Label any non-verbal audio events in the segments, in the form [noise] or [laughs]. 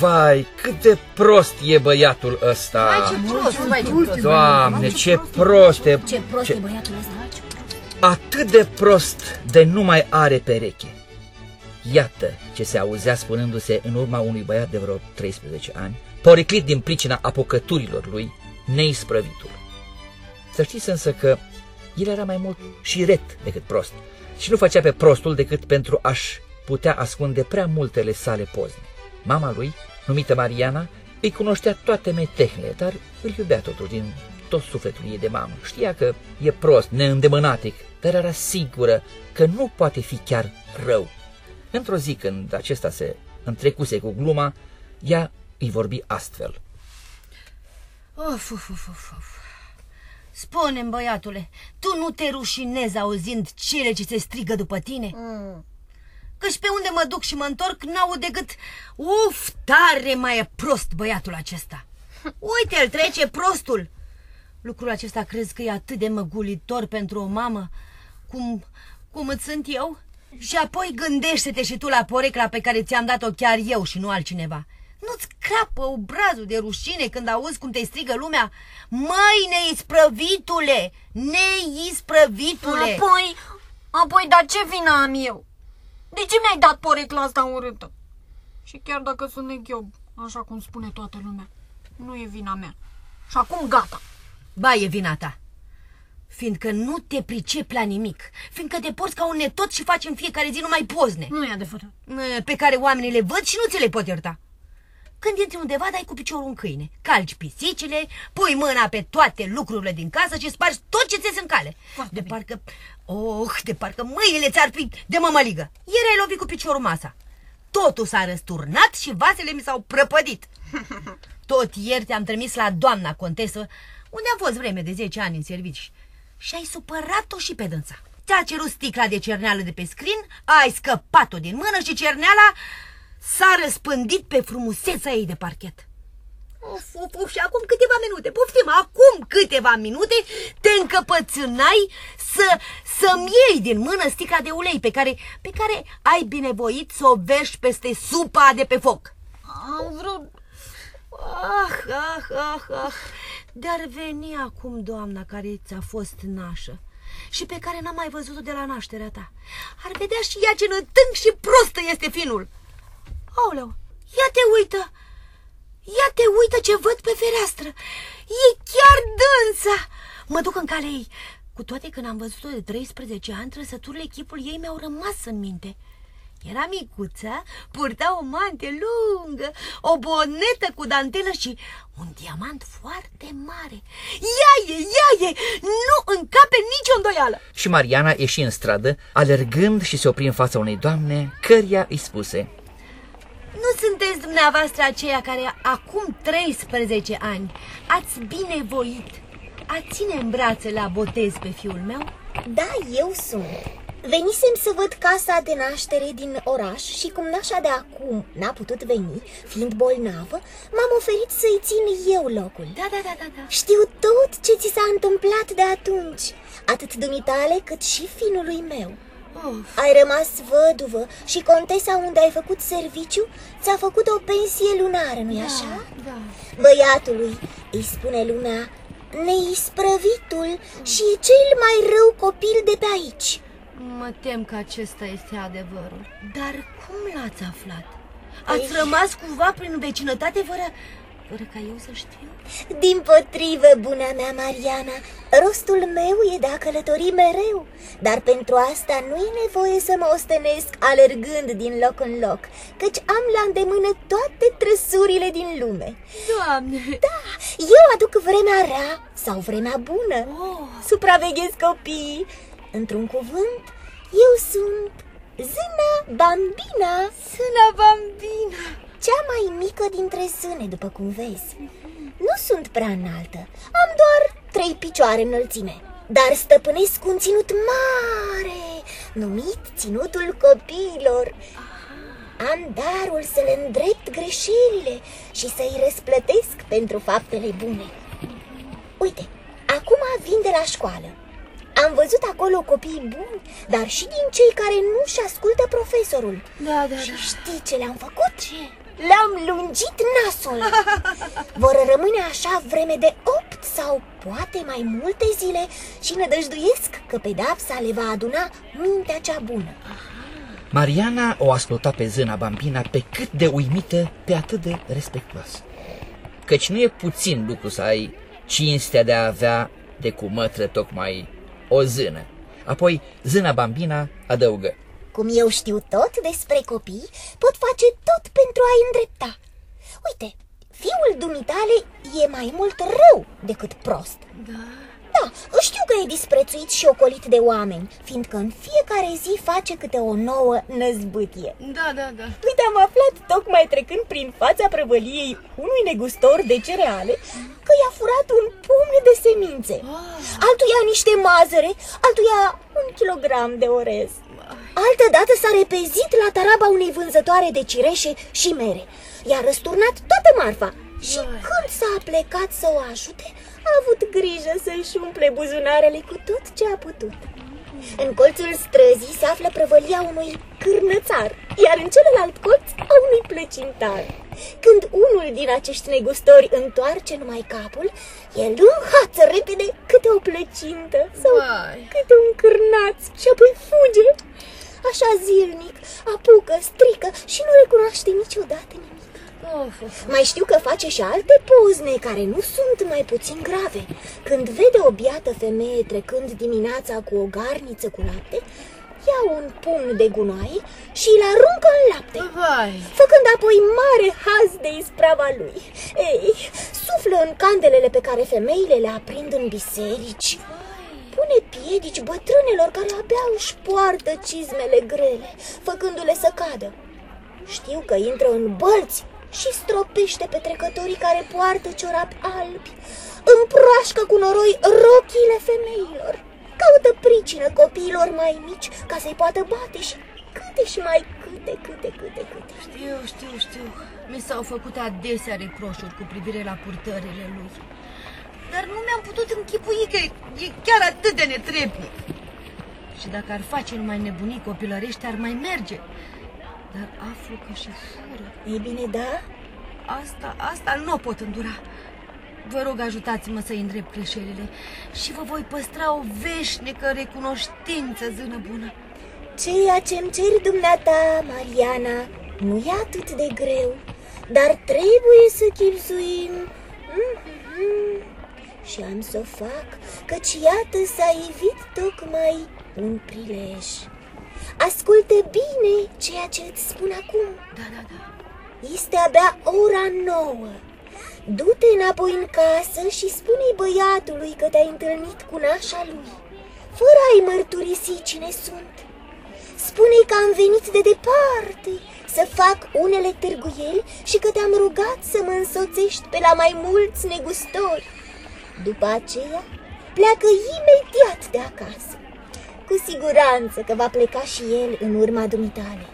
Vai, cât de prost e băiatul ăsta! Vai, ce prost, vai, ce prost. Doamne, ce prost e! Ce prost e băiatul ăsta. Atât de prost de nu mai are pereche. Iată ce se auzea spunându-se în urma unui băiat de vreo 13 ani, poriclit din pricina apucăturilor lui, neisprăvitul. Să știți însă că el era mai mult și ret decât prost și nu făcea pe prostul decât pentru a-și putea ascunde prea multele sale pozne. Mama lui, numită Mariana, îi cunoștea toate metehnele, dar îl iubea totuși din tot sufletul ei de mamă. Știa că e prost, neîndemânatic, dar era sigură că nu poate fi chiar rău. Într-o zi când acesta se întrecuse cu gluma, ea îi vorbi astfel. Of, of, of, of, of. Spune băiatule, tu nu te rușinezi auzind cele ce se strigă după tine? Mm. Căci pe unde mă duc și mă întorc, n-au decât... Uf, tare mai e prost băiatul acesta. [laughs] Uite-l, trece prostul. Lucrul acesta crezi că e atât de măgulitor pentru o mamă, cum, cum îți sunt eu? Și apoi gândește-te și tu la porecla pe care ți-am dat-o chiar eu și nu altcineva. Nu-ți crapă obrazul de rușine când auzi cum te strigă lumea? Măi, neisprăvitule! Neisprăvitule! Apoi, apoi, dar ce vină am eu? De ce mi-ai dat porecla asta urâtă? Și chiar dacă sunt neghiob, așa cum spune toată lumea, nu e vina mea. Și acum gata. Ba, e vina ta. Fiindcă nu te pricepi la nimic, fiindcă te porți ca un netot și faci în fiecare zi numai pozne. Nu e adevărat. Pe care oamenii le văd și nu ți le pot ierta. Când intri undeva, dai cu piciorul în câine, calci pisicile, pui mâna pe toate lucrurile din casă și spargi tot ce ți în cale. Foarte de bine. parcă, oh, de parcă mâinile ți-ar fi de mămăligă. Ieri ai lovit cu piciorul masa. Totul s-a răsturnat și vasele mi s-au prăpădit. [laughs] Tot ieri te-am trimis la doamna contesă, unde am fost vreme de 10 ani în servici. Și ai supărat-o și pe dânsa. Ți-a cerut sticla de cerneală de pe scrin, ai scăpat-o din mână și cerneala s-a răspândit pe frumusețea ei de parchet. Of, of, of, și acum câteva minute, poftim, acum câteva minute te încăpățânai să, să-mi iei din mână sticla de ulei pe care, pe care ai binevoit să o verși peste supa de pe foc. Am vrut... Ah, ah, ah, ah, dar veni acum doamna care ți-a fost nașă și pe care n-am mai văzut-o de la nașterea ta. Ar vedea și ea ce nătâng și prostă este finul. Aoleu, ia te uită! Ia te uită ce văd pe fereastră! E chiar dânsa! Mă duc în calea ei. Cu toate că n-am văzut-o de 13 ani, trăsăturile echipul ei mi-au rămas în minte. Era micuță, purta o mante lungă, o bonetă cu dantelă și un diamant foarte mare. Ia e, ia e, nu încape nicio îndoială. Și Mariana ieși în stradă, alergând și se opri în fața unei doamne, căreia îi spuse Nu sunteți dumneavoastră aceia care acum 13 ani ați binevoit a ține în brațe la botez pe fiul meu? Da, eu sunt. Venisem să văd casa de naștere din oraș și cum nașa de acum n-a putut veni, fiind bolnavă, m-am oferit să-i țin eu locul. Da, da, da, da, da. Știu tot ce ți s-a întâmplat de atunci, atât dumitale cât și finului meu. Of. Ai rămas văduvă și contesa unde ai făcut serviciu ți-a făcut o pensie lunară, nu-i așa? Da. Băiatului îi spune lumea neisprăvitul și e cel mai rău copil de pe aici. Mă tem că acesta este adevărul. Dar cum l-ați aflat? Ați rămas cumva prin vecinătate fără, fără ca eu să știu? Din potrivă, buna mea Mariana, rostul meu e de a călători mereu, dar pentru asta nu e nevoie să mă ostenesc alergând din loc în loc, căci am la îndemână toate trăsurile din lume. Doamne! Da, eu aduc vremea rea sau vremea bună, Oh. supraveghez copiii. Într-un cuvânt, eu sunt Zâna Bambina, Sâna bambina! Cea mai mică dintre zâne, după cum vezi. Nu sunt prea înaltă, am doar trei picioare înălțime, dar stăpânesc un ținut mare, numit ținutul copiilor. Am darul să le îndrept greșelile și să-i răsplătesc pentru faptele bune. Uite, acum vin de la școală. Am văzut acolo copii buni, dar și din cei care nu-și ascultă profesorul. Da, da, Și da. știi ce le-am făcut? Ce? Le-am lungit nasul. [laughs] Vor rămâne așa vreme de opt sau poate mai multe zile și nădăjduiesc că pedapsa le va aduna mintea cea bună. Mariana o asculta pe zâna Bambina pe cât de uimită, pe atât de respectuoasă. Căci nu e puțin lucru să ai cinstea de a avea de cu mătră tocmai o zână. Apoi zâna Bambina adăugă. Cum eu știu tot despre copii, pot face tot pentru a-i îndrepta. Uite, fiul dumitale e mai mult rău decât prost. Da. Da, știu că e disprețuit și ocolit de oameni, fiindcă în fiecare zi face câte o nouă năzbâtie. Da, da, da. Uite, am aflat tocmai trecând prin fața prăvăliei unui negustor de cereale că i-a furat un pumn de semințe. Altuia niște mazăre, altuia un kilogram de orez. Altă dată s-a repezit la taraba unei vânzătoare de cireșe și mere. I-a răsturnat toată marfa și când s-a plecat să o ajute, a avut grijă să-și umple buzunarele cu tot ce a putut. În colțul străzii se află prăvălia unui cârnățar, iar în celălalt colț a unui plăcintar. Când unul din acești negustori întoarce numai capul, el înhață repede câte o plăcintă sau Vai. câte un cârnaț și apoi fuge. Așa zilnic, apucă, strică și nu recunoaște niciodată nimic. Of, of. Mai știu că face și alte pozne care nu sunt mai puțin grave. Când vede o biată femeie trecând dimineața cu o garniță cu lapte, ia un pumn de gunoaie și îl aruncă în lapte, Vai. făcând apoi mare haz de isprava lui. Ei, suflă în candelele pe care femeile le aprind în biserici, pune piedici bătrânelor care abia își poartă cizmele grele, făcându-le să cadă. Știu că intră în bălți și stropește pe trecătorii care poartă ciorapi albi. Împroașcă cu noroi rochile femeilor. Caută pricină copiilor mai mici ca să-i poată bate și câte și mai câte, câte, câte, câte. Știu, știu, știu. Mi s-au făcut adesea reproșuri cu privire la purtările lui. Dar nu mi-am putut închipui că e chiar atât de netrebnic. Și dacă ar face numai nebunii copilărești, ar mai merge. Dar aflu că și fură. Ei bine, da? Asta, asta nu o pot îndura. Vă rog, ajutați-mă să-i îndrept greșelile și vă voi păstra o veșnică recunoștință, zână bună. Ceea ce-mi ceri dumneata, Mariana, nu e atât de greu, dar trebuie să chipzuim. Mhm. Și am să o fac, căci iată s-a ivit tocmai un prilej. Ascultă bine ceea ce îți spun acum. Da, da, da. Este abia ora nouă. Du-te înapoi în casă și spune-i băiatului că te-ai întâlnit cu nașa lui, fără a-i mărturisi cine sunt. Spune-i că am venit de departe să fac unele târguieli și că te-am rugat să mă însoțești pe la mai mulți negustori. După aceea, pleacă imediat de acasă. Cu siguranță că va pleca și el în urma dumitale.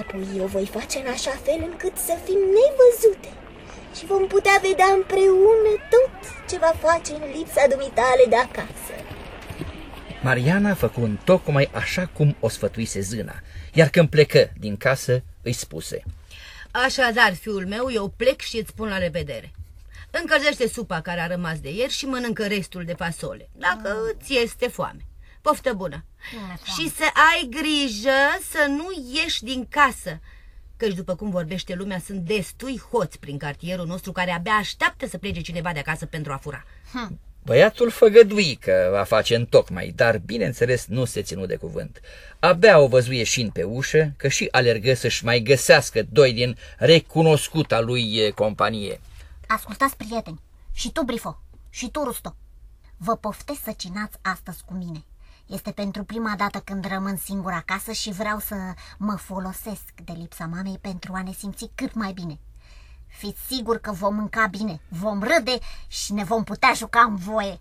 Apoi eu voi face în așa fel încât să fim nevăzute și vom putea vedea împreună tot ce va face în lipsa dumitale de acasă. Mariana făcu în tocmai așa cum o sfătuise zâna, iar când plecă din casă, îi spuse. Așadar, fiul meu, eu plec și îți spun la revedere. Încălzește supa care a rămas de ieri și mănâncă restul de fasole, dacă îți este foame. Poftă bună! Și să ai grijă să nu ieși din casă, căci după cum vorbește lumea, sunt destui hoți prin cartierul nostru care abia așteaptă să plece cineva de acasă pentru a fura. Băiatul făgădui că va face întocmai, dar bineînțeles nu se ținu de cuvânt. Abia o văzu ieșind pe ușă, că și alergă să-și mai găsească doi din recunoscuta lui eh, companie. Ascultați, prieteni, și tu, Brifo, și tu, Rusto. Vă poftesc să cinați astăzi cu mine. Este pentru prima dată când rămân singur acasă și vreau să mă folosesc de lipsa mamei pentru a ne simți cât mai bine. Fiți sigur că vom mânca bine, vom râde și ne vom putea juca în voie.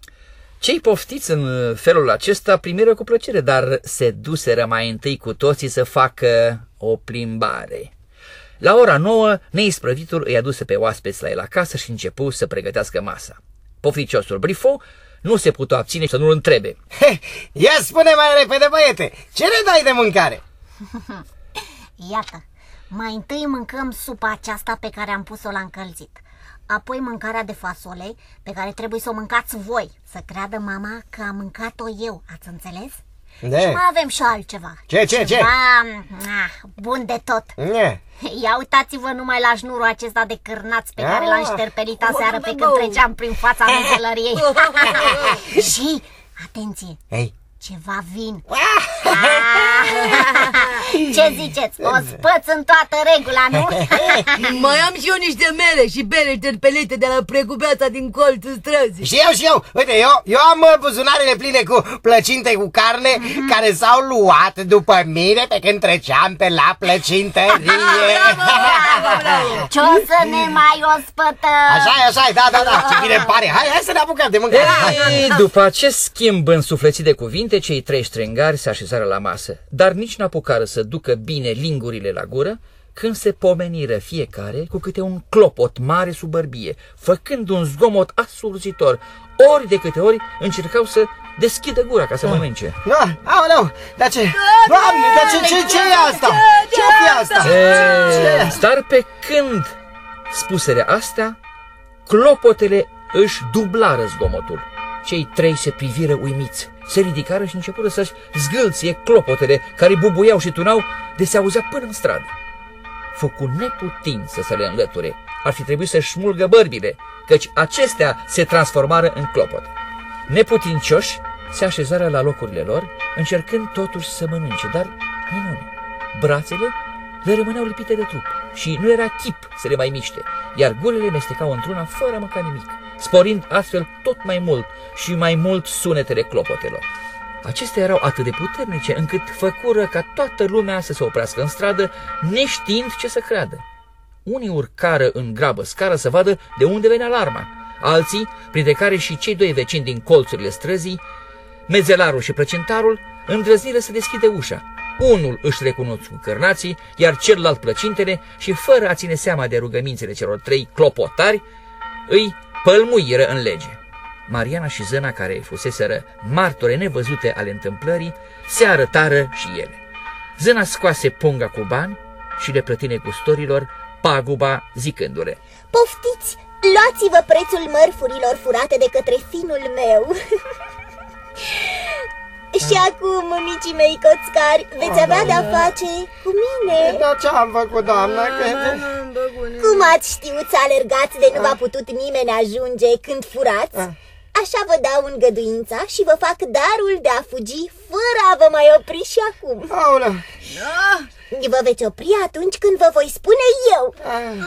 Cei poftiți în felul acesta primiră cu plăcere, dar se duseră mai întâi cu toții să facă o plimbare. La ora nouă, neisprăvitul îi aduse pe oaspeți la el acasă și începu să pregătească masa. Pofticiosul Brifo nu se putea abține să nu-l întrebe. He, ia spune mai repede, băiete, ce ne dai de mâncare? [laughs] Iată, mai întâi mâncăm supa aceasta pe care am pus-o la încălzit. Apoi mâncarea de fasole, pe care trebuie să o mâncați voi, să creadă mama că am mâncat-o eu, ați înțeles? De. Și mai avem și altceva. Ce, ce, ce? Ceva, ah, bun de tot. Ne. [laughs] Ia uitați-vă numai la șnurul acesta de cârnați pe care l-am Ah. șterpelit aseară pe când treceam prin fața [laughs] mezelăriei. [laughs] și, atenție, Ei, ceva vin. [laughs] Ce ziceți? O spăț în toată regula, nu? [laughs] Mai am și eu niște mele și bere șterpelite de la precupeața din colțul străzii. și eu, și eu, uite, eu, eu am uh, buzunarele pline cu plăcinte cu carne care s-au luat după mine pe când treceam pe la plăcintărie. [laughs] Ce o să ne mai ospătăm? Așa e, așa e, da, da, da, ce bine îmi pare. Hai, hai să ne apucăm de mâncare. Hai. Ei, după acest schimb însuflețit de cuvinte, cei trei strengari se așezară la masă, dar nici n-apucară să ducă bine lingurile la gură, când se pomeniră fiecare cu câte un clopot mare sub bărbie, făcând un zgomot asurzitor, ori de câte ori încercau să deschidă gura ca să mănânce. Da, aoleu, dar ce? Doamne, dar ce, ce, ce e asta? Ce fi asta? E, dar pe când spusele astea, clopotele își dublară zgomotul. Cei trei se priviră uimiți, se ridicară și începură să-și zgâlție clopotele care bubuiau și tunau de se auzea până în stradă. Făcu neputință să le înlăture, ar fi trebuit să-și smulgă bărbile, căci acestea se transformară în clopot. Neputincioși se așezară la locurile lor, încercând totuși să mănânce, dar minune. Brațele le rămâneau lipite de trup și nu era chip să le mai miște, iar gurile mestecau într-una fără a mânca nimic, sporind astfel tot mai mult și mai mult sunetele clopotelor. Acestea erau atât de puternice încât făcură ca toată lumea să se oprească în stradă, neștiind ce să creadă. Unii urcară în grabă scară să vadă de unde venea alarma, alții, printre care și cei doi vecini din colțurile străzii, mezelarul și plăcintarul, îndrăzniră să deschide ușa. Unul își recunosc cu cărnații, iar celălalt plăcintele și fără a ține seama de rugămințele celor trei clopotari, îi pălmuiră în lege. Mariana și Zăna, care fuseseră martore nevăzute ale întâmplării, se arătară și ele. Zăna scoase punga cu bani și le plăti negustorilor paguba zicându-le. Poftiți, luați-vă prețul mărfurilor furate de către finul meu. [laughs] Și acum, micii mei coțcari, veți avea de-a face cu mine. Dar ce am făcut, doamna? Că... Cum ați știut să alergați de nu v-a putut nimeni ajunge când furați? Așa vă dau îngăduința și vă fac darul de a fugi fără a vă mai opri și acum. Aoleu. Vă veți opri atunci când vă voi spune eu.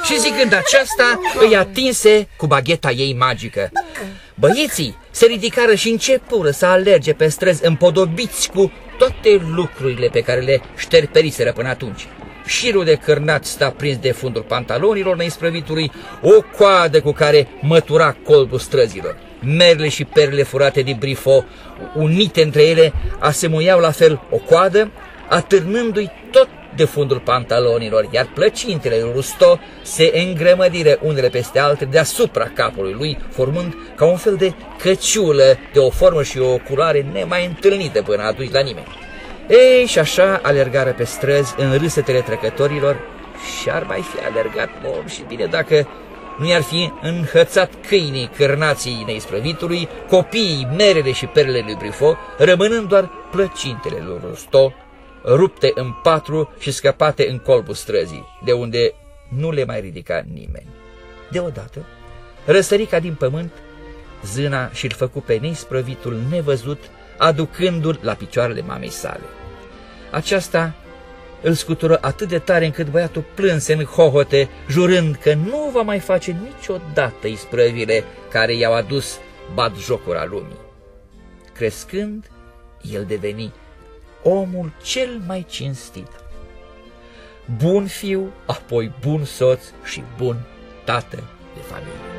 Și zicând aceasta, îi atinse cu bagheta ei magică. Băieții se ridicară și începură să alerge pe străzi împodobiți cu toate lucrurile pe care le șterperiseră până atunci. Șirul de cârnat sta prins de fundul pantalonilor neisprăvitului, o coadă cu care mătura colbul străzilor. Merle și perle furate din brifo, unite între ele, asemuiau la fel o coadă, atârnându-i tot de fundul pantalonilor, iar plăcintele lui Rusto se îngrămădiră unele peste altele deasupra capului lui, formând ca un fel de căciulă de o formă și o culoare nemai întâlnită până atunci la nimeni. Ei, și așa alergară pe străzi în râsetele trecătorilor și ar mai fi alergat mult și bine dacă nu i-ar fi înhățat câinii cârnații neisprăvitului, copiii, merele și perele lui Brifo, rămânând doar plăcintele lui Rusto, rupte în patru și scăpate în colbul străzii, de unde nu le mai ridica nimeni. Deodată, răsărica din pământ, zâna și-l făcu pe neisprăvitul nevăzut, aducându-l la picioarele mamei sale. Aceasta îl scutură atât de tare încât băiatul plânse în hohote, jurând că nu va mai face niciodată isprăvile care i-au adus bat jocura lumii. Crescând, el deveni omul cel mai cinstit. Bun fiu, apoi bun soț și bun tată de familie.